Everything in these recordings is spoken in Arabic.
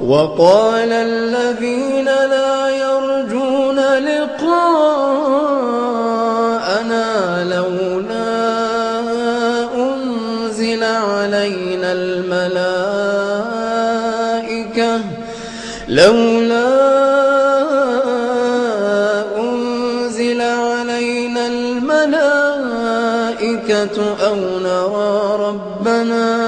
وقال الذين لا يرجون لقاءنا لولا أنزل علينا الملائكة لولا أنزل علينا الملائكة أو نرى ربنا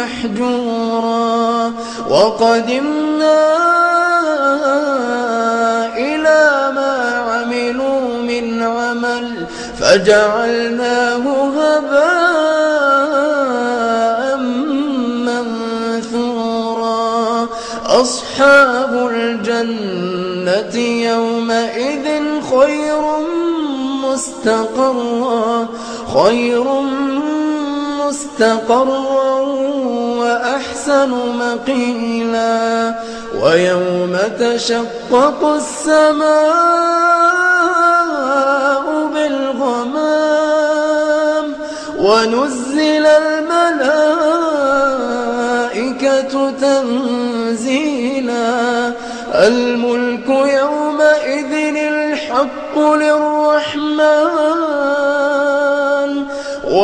محجورا. وقدمنا إلى ما عملوا من عمل فجعلناه هباء منثورا. أصحاب الجنة يومئذ خير مستقرا. خير مستقرا وأحسن مقيلا ويوم تشقق السماء بالغمام ونزل الملائكة تنزيلا الملك يومئذ الحق للرحمن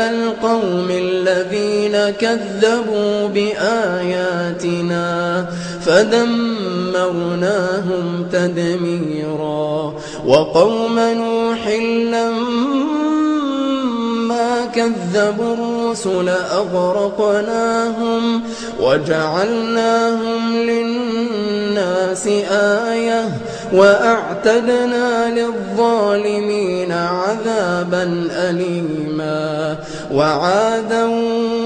القوم الذين كذبوا بآياتنا فدمرناهم تدميرا. وقوم نوح لما كذبوا الرسل أغرقناهم وجعلناهم للناس آية وأعتدنا للظالمين عذابا أليما وعادا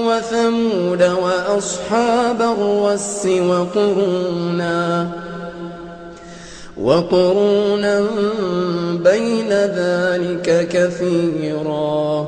وثمود وأصحاب الرس وقرونا وقرونا بين ذلك كثيرا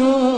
يرجون نشورا